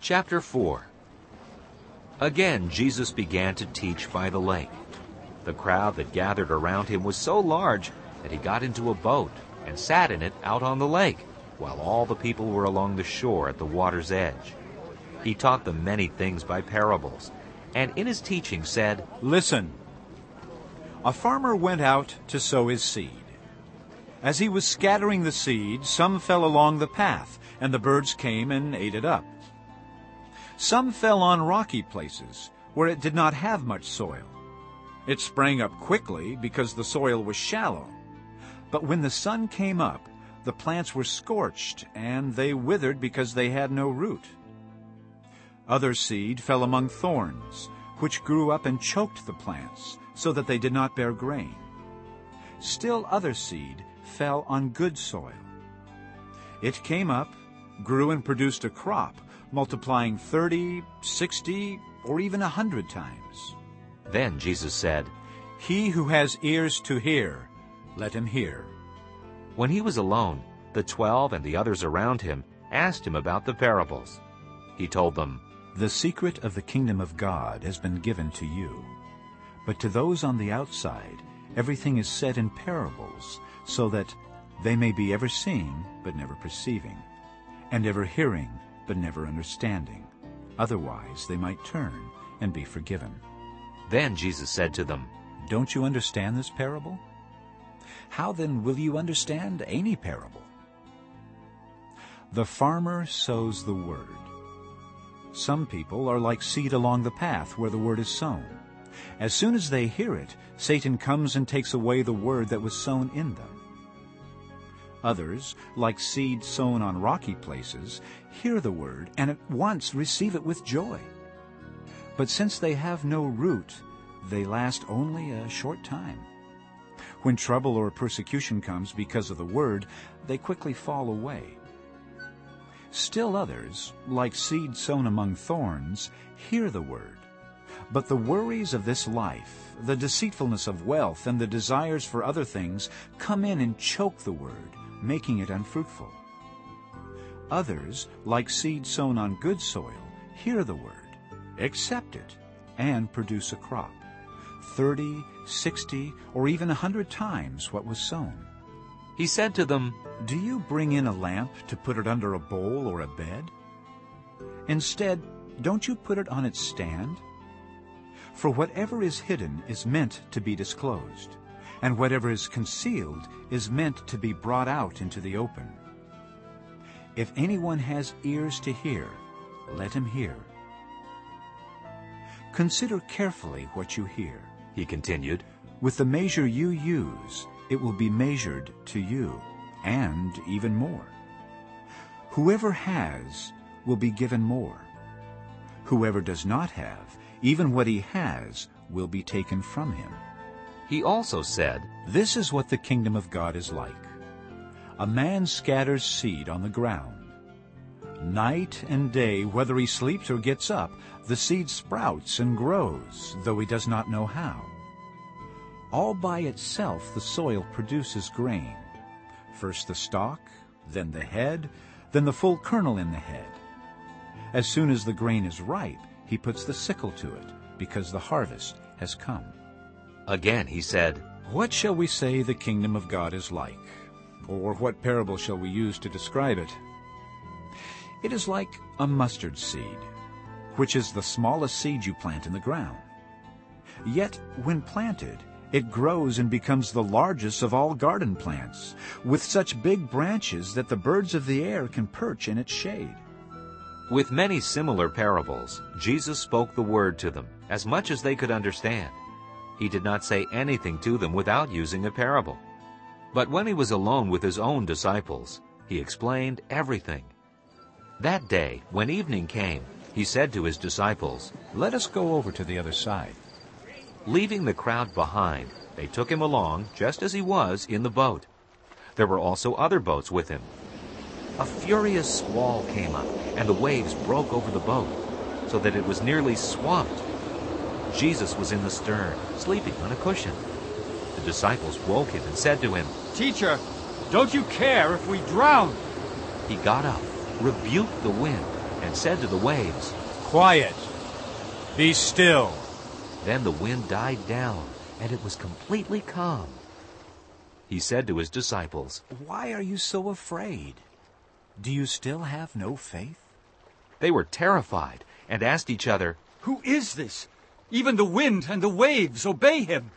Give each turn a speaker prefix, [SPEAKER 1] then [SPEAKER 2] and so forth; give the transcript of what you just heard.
[SPEAKER 1] Chapter 4 Again Jesus began to teach by the lake. The crowd that gathered around him was so large that he got into a boat and sat in it out on the lake, while all the people were along the shore at the water's edge. He taught them many things by parables, and in his teaching said,
[SPEAKER 2] Listen. A farmer went out to sow his seed. As he was scattering the seed, some fell along the path, and the birds came and ate it up. Some fell on rocky places, where it did not have much soil. It sprang up quickly because the soil was shallow. But when the sun came up, the plants were scorched, and they withered because they had no root. Other seed fell among thorns, which grew up and choked the plants, so that they did not bear grain. Still other seed fell on good soil. It came up, grew and produced a crop, multiplying thirty, sixty, or even a hundred times.
[SPEAKER 1] Then Jesus said,
[SPEAKER 2] He who has ears to hear, let him hear.
[SPEAKER 1] When he was alone, the twelve and the others around him asked him about the parables. He told them,
[SPEAKER 2] The secret of the kingdom of God has been given to you. But to those on the outside, everything is said in parables, so that they may be ever seeing, but never perceiving, and ever hearing, but never understanding. Otherwise they might turn and be forgiven.
[SPEAKER 1] Then Jesus said to them,
[SPEAKER 2] Don't you understand this parable? How then will you understand any parable? The farmer sows the word. Some people are like seed along the path where the word is sown. As soon as they hear it, Satan comes and takes away the word that was sown in them. Others, like seed sown on rocky places, hear the word and at once receive it with joy. But since they have no root, they last only a short time. When trouble or persecution comes because of the word, they quickly fall away. Still others, like seed sown among thorns, hear the word. But the worries of this life, the deceitfulness of wealth, and the desires for other things come in and choke the word, making it unfruitful. Others, like seed sown on good soil, hear the word, accept it, and produce a crop, thirty, sixty, or even a hundred times what was sown.
[SPEAKER 1] He said to them,
[SPEAKER 2] Do you bring in a lamp to put it under a bowl or a bed? Instead, don't you put it on its stand? For whatever is hidden is meant to be disclosed, and whatever is concealed is meant to be brought out into the open. If anyone has ears to hear, let him hear. Consider carefully what you hear.
[SPEAKER 1] he continued.
[SPEAKER 2] With the measure you use, it will be measured to you, and even more. Whoever has will be given more. Whoever does not have, even what he has, will be taken from him.
[SPEAKER 1] He also said,
[SPEAKER 2] This is what the kingdom of God is like. A man scatters seed on the ground. Night and day, whether he sleeps or gets up, the seed sprouts and grows, though he does not know how. All by itself the soil produces grain. First the stalk, then the head, then the full kernel in the head. As soon as the grain is ripe, he puts the sickle to it, because the harvest has come.
[SPEAKER 1] Again he said,
[SPEAKER 2] What shall we say the kingdom of God is like? Or what parable shall we use to describe it? It is like a mustard seed, which is the smallest seed you plant in the ground. Yet when planted, it grows and becomes the largest of all garden plants, with such big branches that the birds of the air can perch in its shade.
[SPEAKER 1] With many similar parables, Jesus spoke the word to them, as much as they could understand. He did not say anything to them without using a parable. But when he was alone with his own disciples, he explained everything. That day, when evening came, he said to his disciples,
[SPEAKER 2] Let us go over to the other side.
[SPEAKER 1] Leaving the crowd behind, they took him along just as he was in the boat. There were also other boats with him. A furious squall came up, and the waves broke over the boat, so that it was nearly swamped. Jesus was in the stern, sleeping on a cushion. The disciples woke him and said to him,
[SPEAKER 3] Teacher, don't you care if we drown?
[SPEAKER 1] He got up, rebuked the wind, and said to the waves,
[SPEAKER 3] Quiet! Be still!
[SPEAKER 1] Then the wind died down, and it was completely calm. He said to his disciples,
[SPEAKER 2] Why are you so afraid? Do you still have no faith?
[SPEAKER 1] They were terrified and asked each other,
[SPEAKER 4] Who is this? Even the wind and the waves obey him.